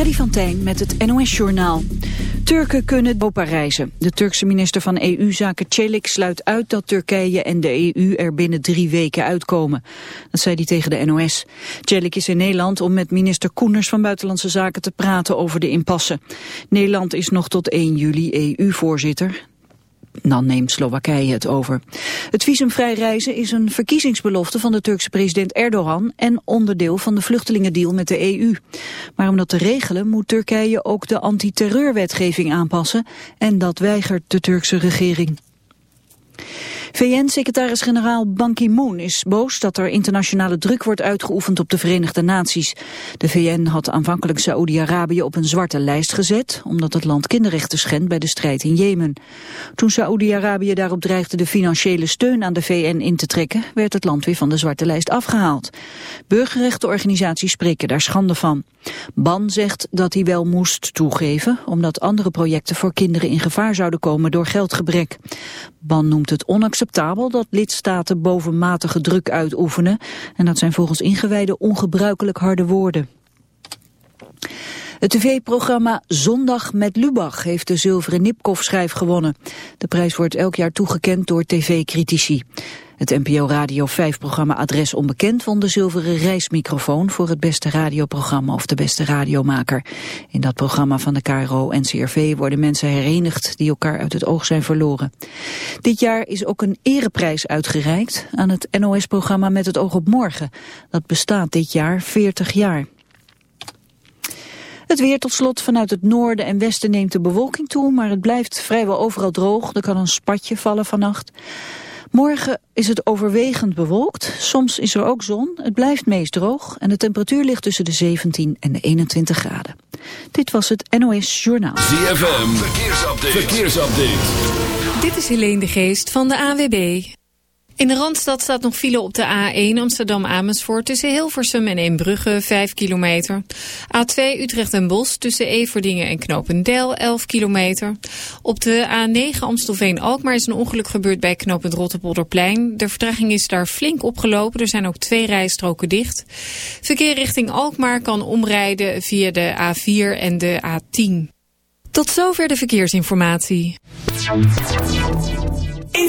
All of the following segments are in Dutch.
Freddy van Tijn met het NOS-journaal. Turken kunnen Europa reizen. De Turkse minister van EU-zaken Çelik sluit uit dat Turkije en de EU er binnen drie weken uitkomen. Dat zei hij tegen de NOS. Çelik is in Nederland om met minister Koeners van Buitenlandse Zaken te praten over de impasse. Nederland is nog tot 1 juli EU-voorzitter. Dan neemt Slowakije het over. Het visumvrij reizen is een verkiezingsbelofte van de Turkse president Erdogan en onderdeel van de vluchtelingendeal met de EU. Maar om dat te regelen moet Turkije ook de antiterreurwetgeving aanpassen en dat weigert de Turkse regering. VN-secretaris-generaal Ban Ki-moon is boos dat er internationale druk wordt uitgeoefend op de Verenigde Naties. De VN had aanvankelijk Saoedi-Arabië op een zwarte lijst gezet, omdat het land kinderrechten schendt bij de strijd in Jemen. Toen Saoedi-Arabië daarop dreigde de financiële steun aan de VN in te trekken, werd het land weer van de zwarte lijst afgehaald. Burgerrechtenorganisaties spreken daar schande van. Ban zegt dat hij wel moest toegeven, omdat andere projecten voor kinderen in gevaar zouden komen door geldgebrek. Ban noemt het onacceptabel dat lidstaten bovenmatige druk uitoefenen en dat zijn volgens ingewijden ongebruikelijk harde woorden. Het tv-programma Zondag met Lubach heeft de zilveren Nipkoff-schijf gewonnen. De prijs wordt elk jaar toegekend door tv-critici. Het NPO Radio 5-programma Adres Onbekend won de zilveren reismicrofoon voor het beste radioprogramma of de beste radiomaker. In dat programma van de KRO en CRV worden mensen herenigd die elkaar uit het oog zijn verloren. Dit jaar is ook een ereprijs uitgereikt aan het NOS-programma Met het oog op morgen. Dat bestaat dit jaar 40 jaar. Het weer tot slot vanuit het noorden en westen neemt de bewolking toe, maar het blijft vrijwel overal droog. Er kan een spatje vallen vannacht. Morgen is het overwegend bewolkt. Soms is er ook zon. Het blijft meest droog. En de temperatuur ligt tussen de 17 en de 21 graden. Dit was het NOS Journaal. ZFM. Verkeersupdate. Verkeersupdate. Dit is Helene de Geest van de AWB. In de Randstad staat nog file op de A1 Amsterdam-Amersfoort... tussen Hilversum en Eembrugge, 5 kilometer. A2 Utrecht en Bos tussen Everdingen en Knopendel, 11 kilometer. Op de A9 Amstelveen-Alkmaar is een ongeluk gebeurd bij Knopend Rotterpolderplein. De vertraging is daar flink opgelopen. Er zijn ook twee rijstroken dicht. Verkeer richting Alkmaar kan omrijden via de A4 en de A10. Tot zover de verkeersinformatie. In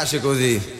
piace così.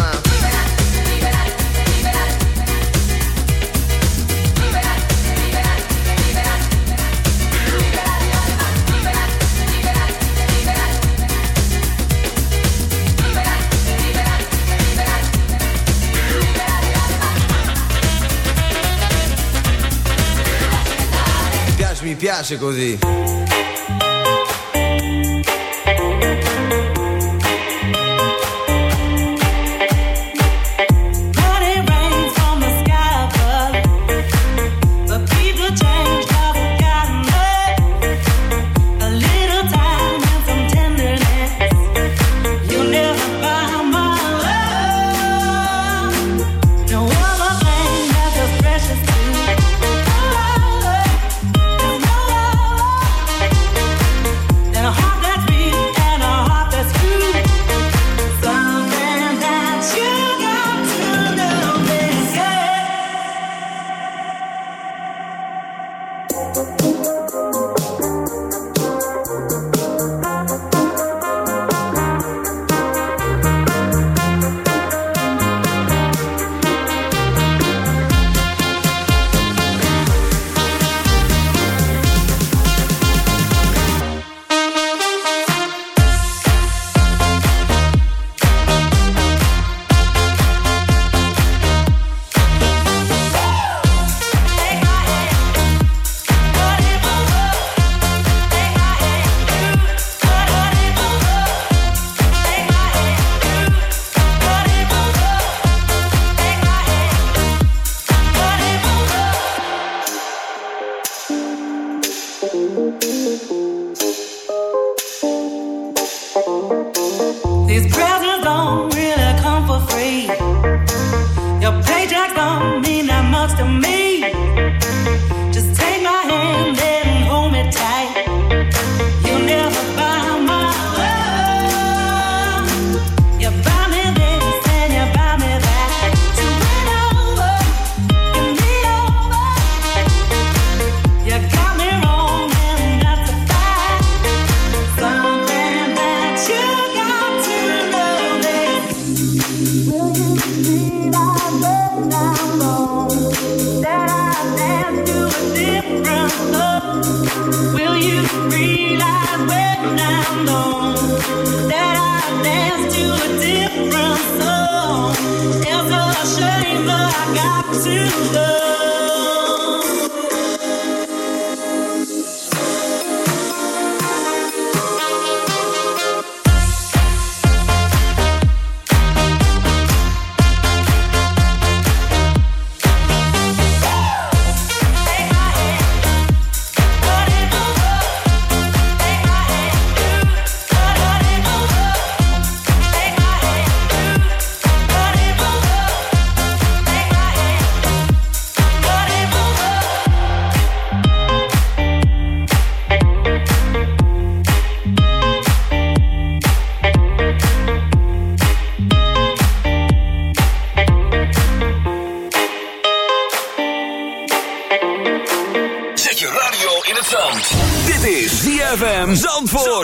piace così.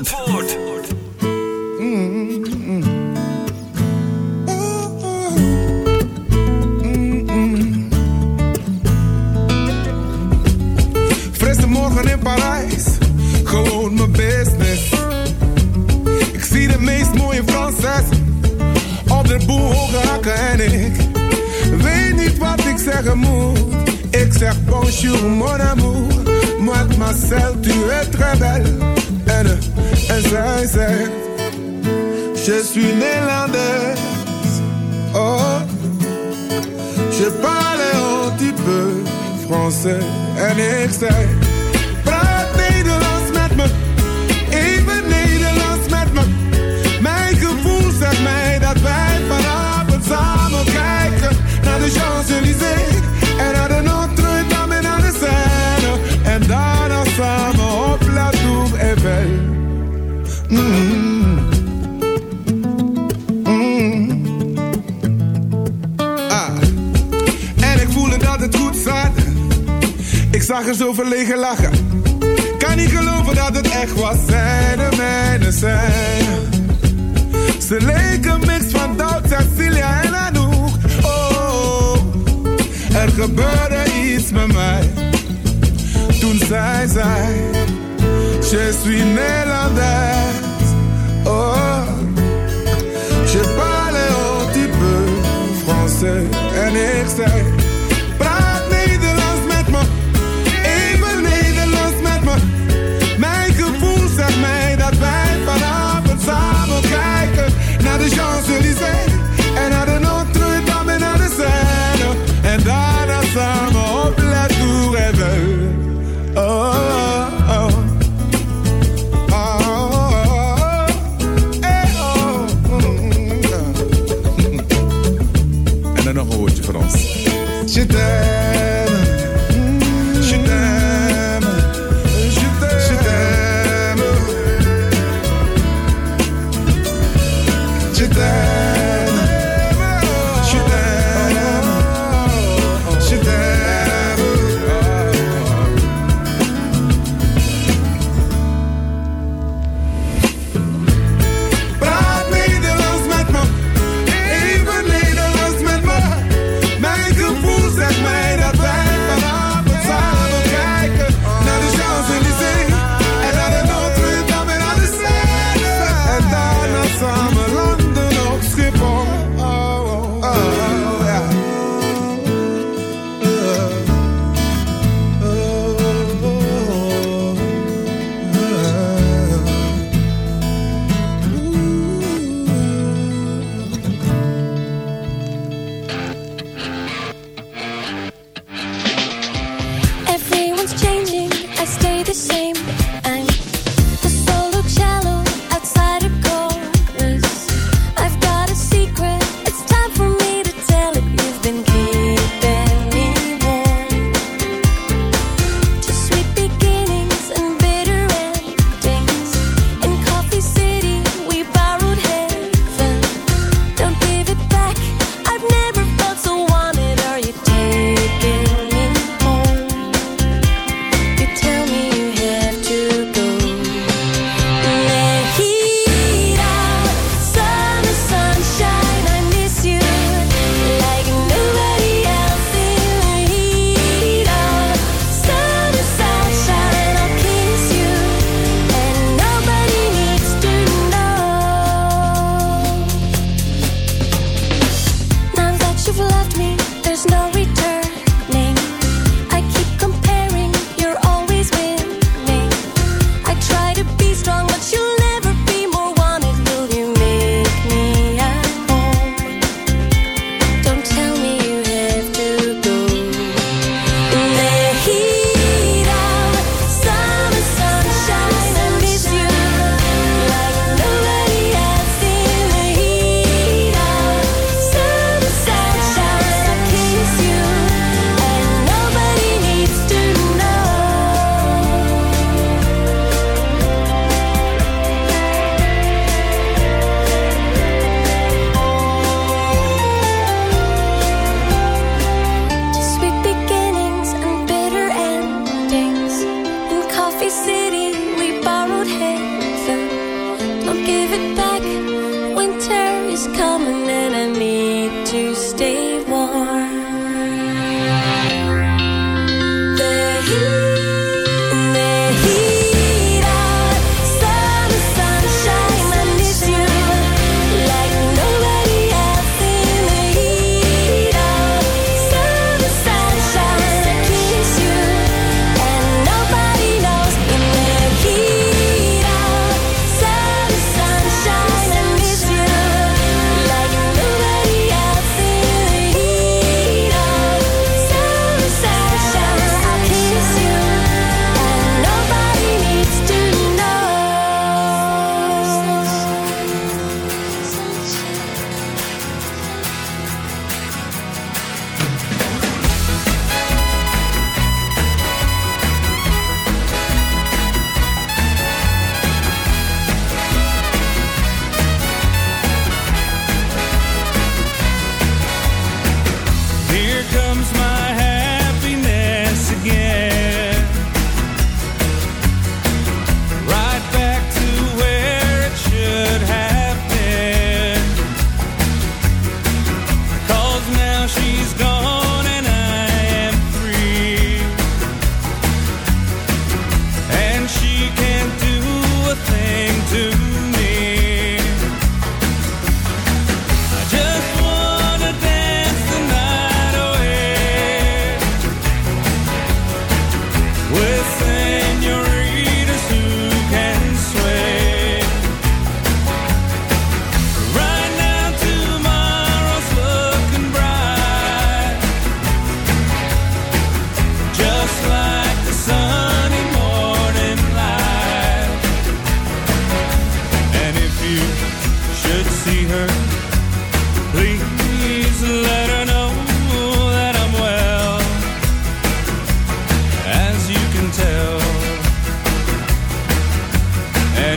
Zandvoort.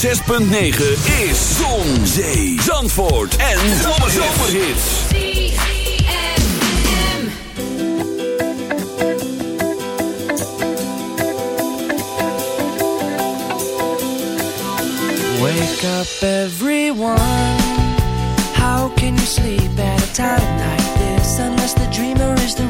106.9 is Zon, Zee, Zandvoort en Zomerhits. Wake up everyone. How can you sleep at a time like this? Unless the dreamer is the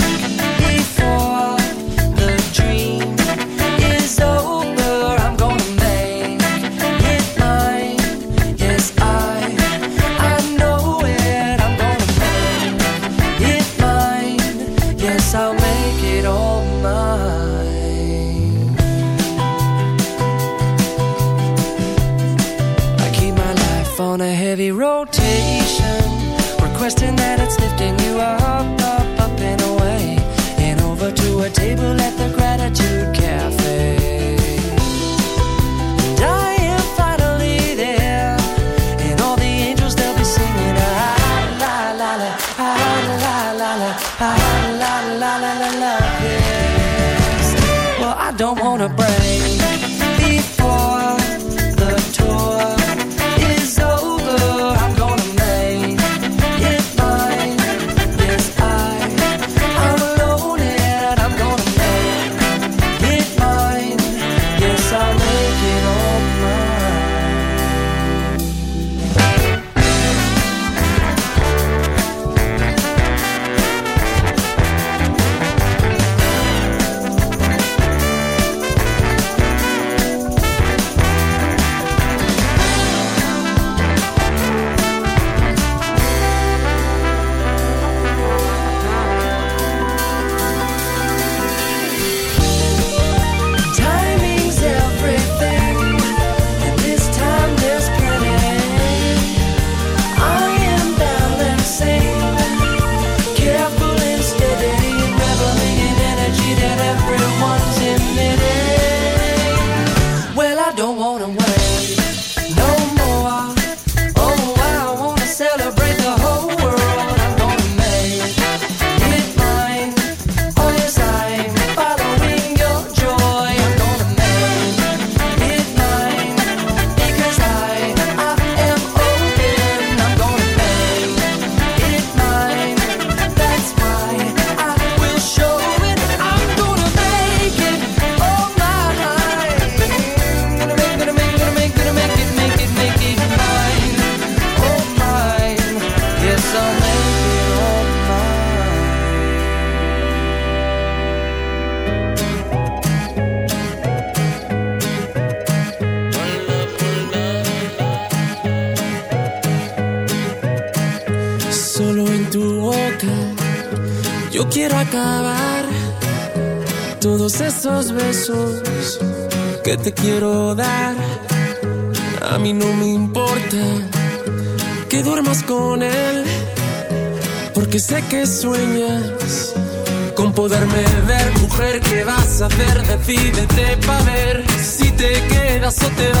sueñas con poderme ver. Mujer, ¿qué vas a hacer? Decídete pa' ver si te quedas o te vas.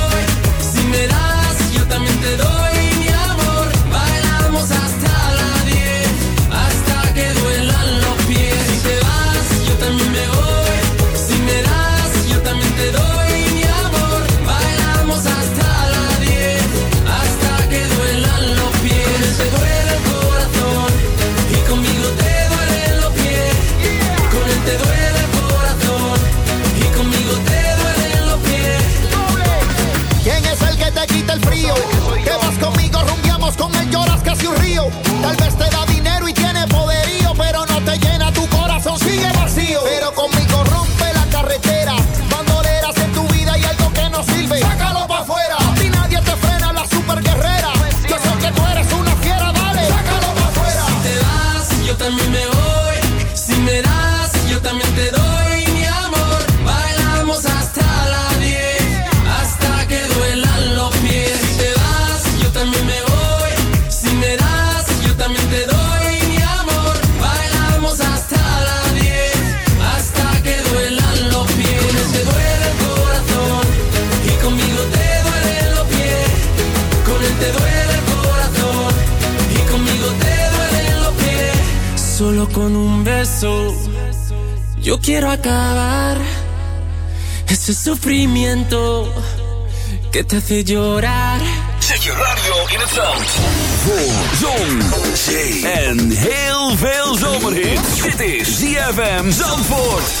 Con él lloras casi un río, tal vez te ese sufrimiento que te hace llorar. Zet je radio in het zand. Voor zon, zee en heel veel zomerhit. Dit is ZFM Zandvoort.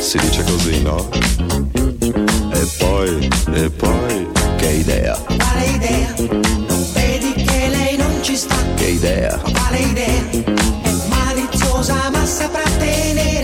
si dice così, no? E poi, e poi, che idea, Quale idea? Non vedi che lei non ci sta? che idea, Quale idea? È maliziosa ma saprà tenere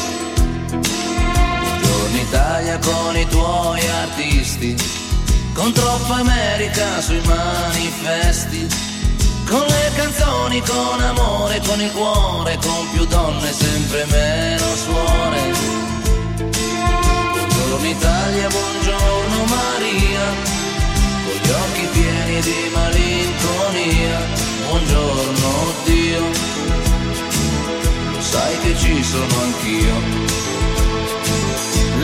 Italia con i tuoi artisti, con troppa America sui manifesti, con le canzoni, con amore, con il cuore, con più donne, sempre meno suore.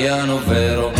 italiano vero.